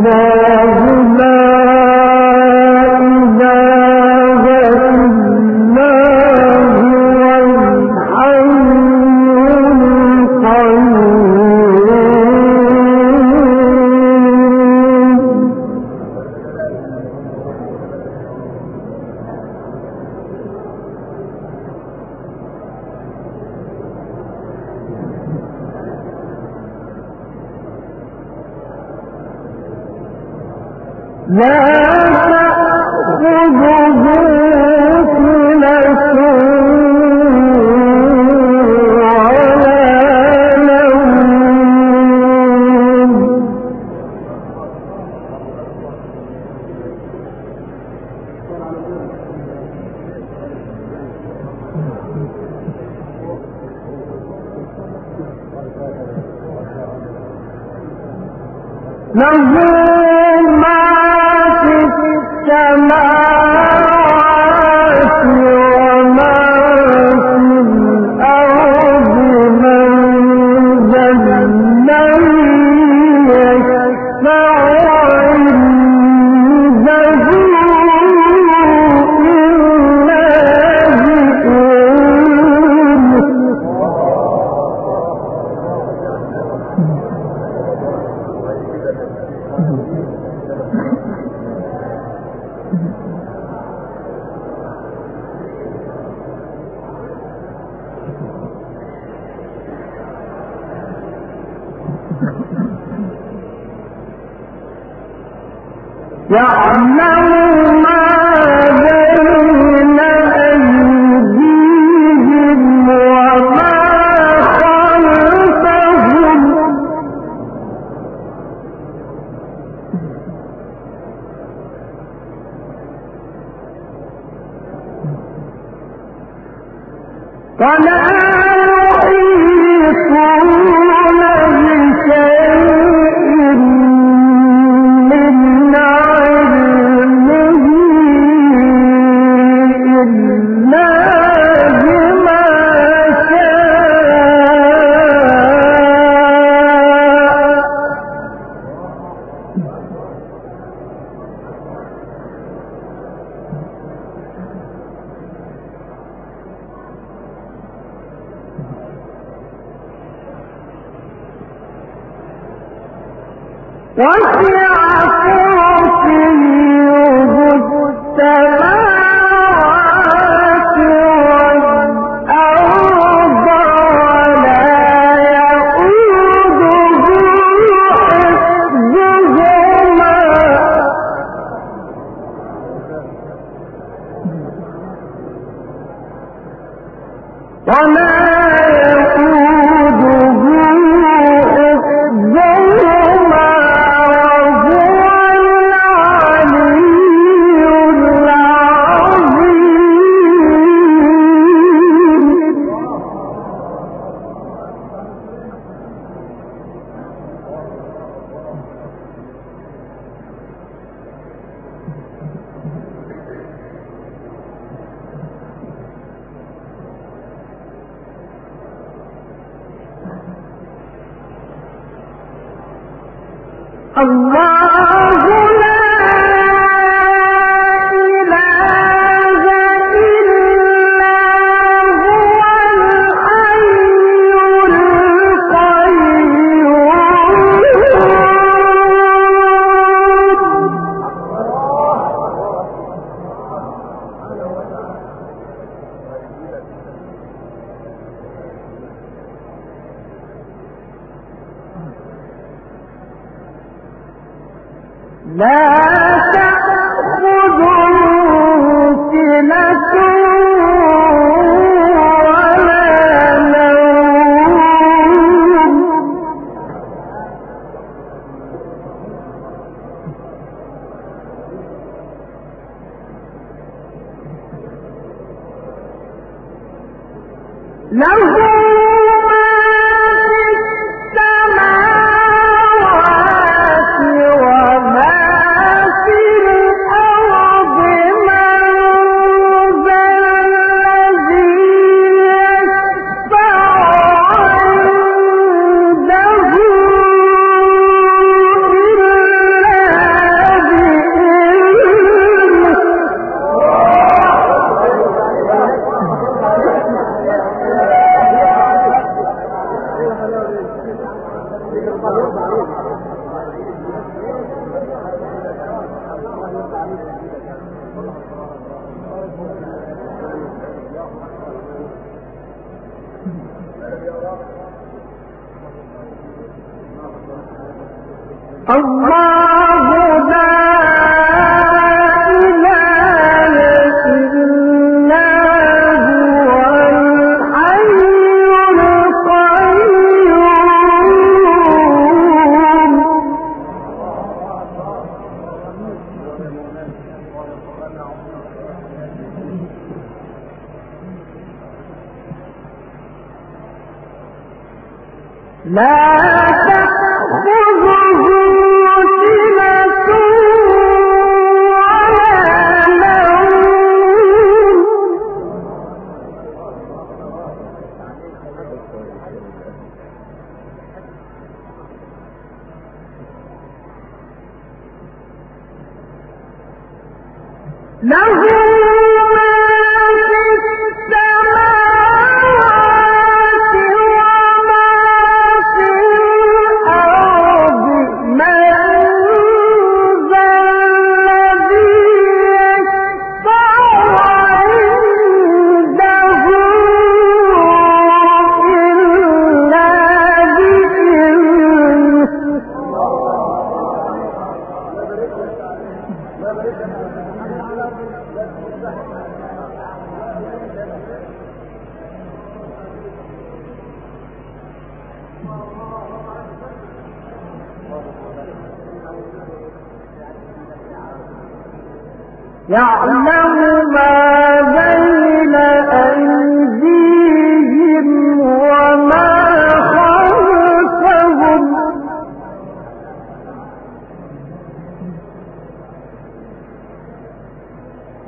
الله لا قال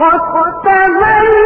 قد تبين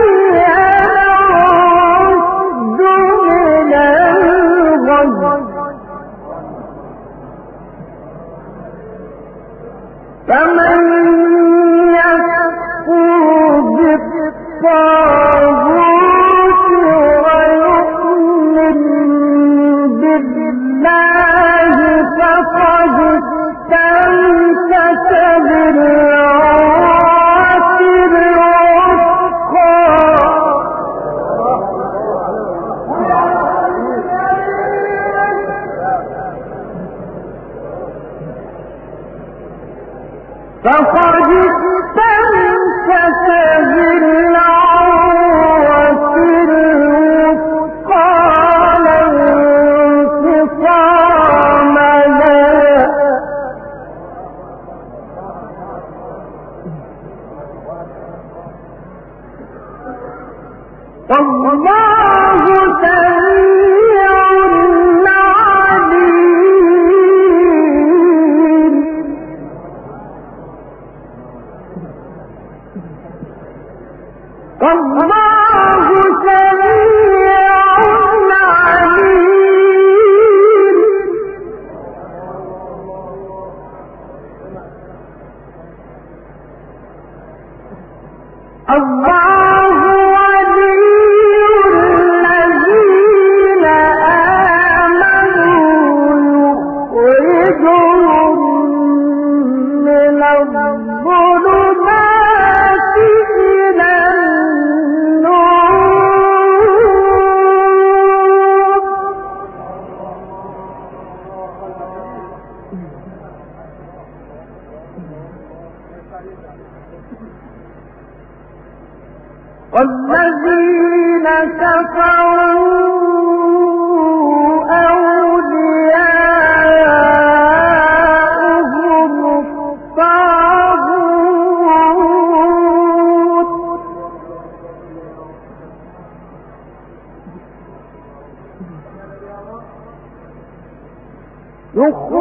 يخرجونهم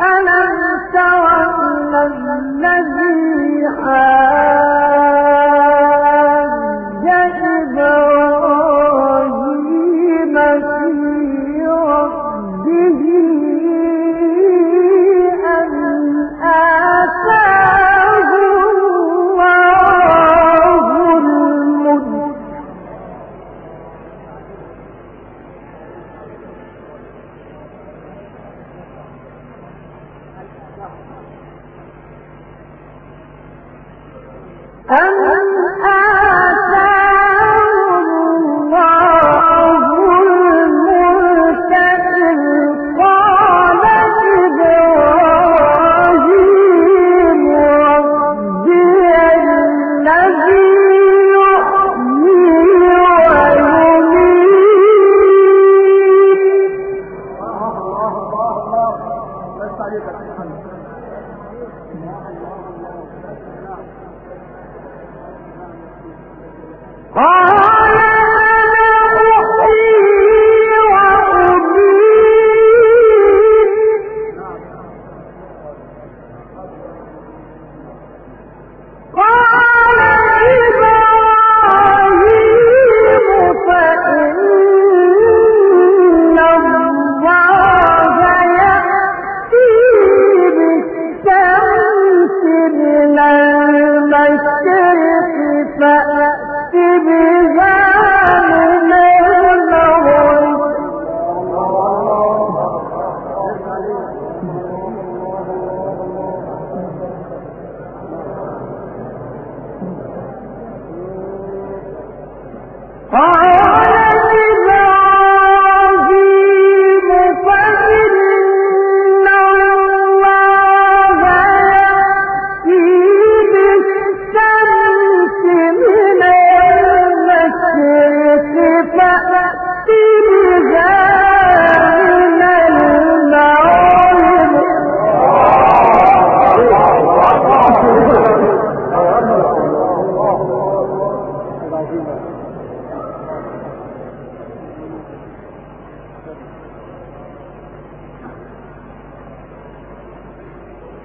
ألم تر الذي حاج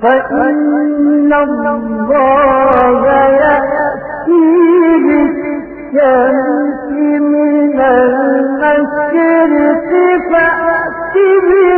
فإن الله يأتي بالشمس من المشرق فأت بها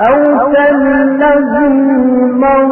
أو كالذي مر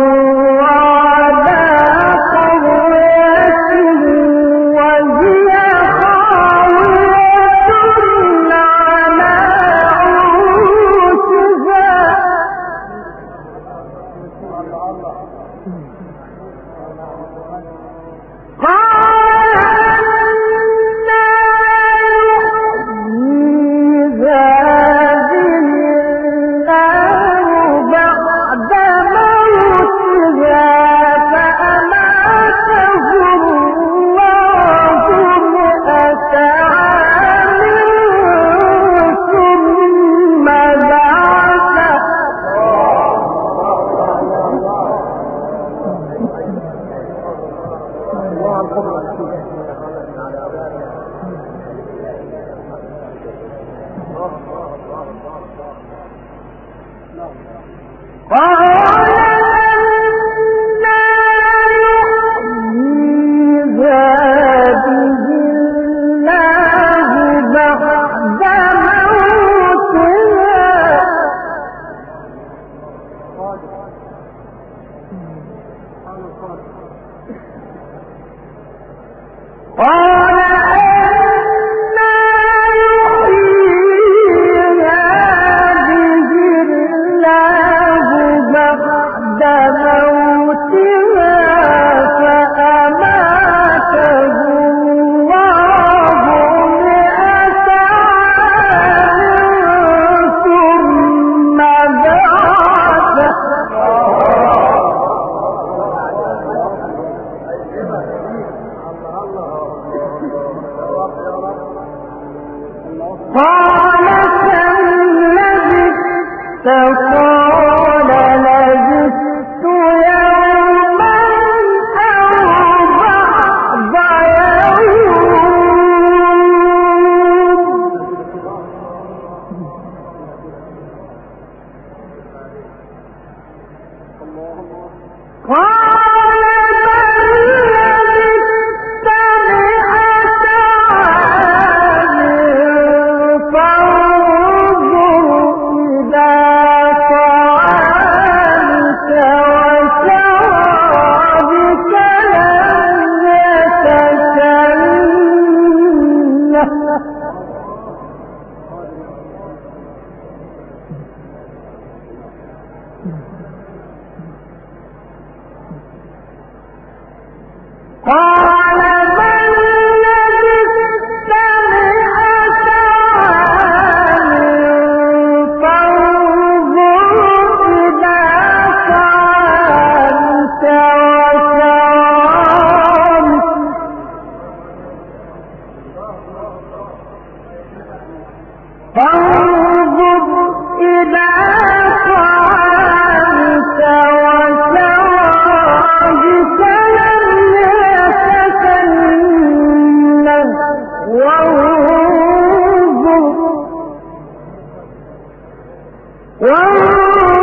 وَالْمُؤْمِنِينَ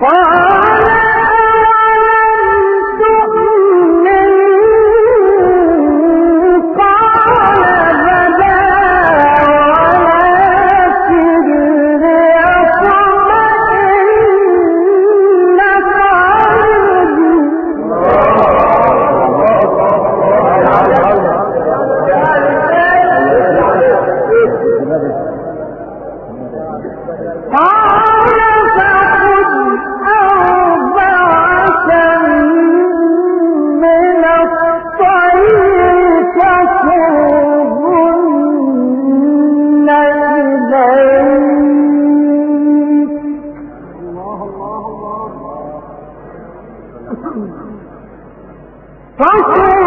قال Prosper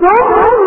Todo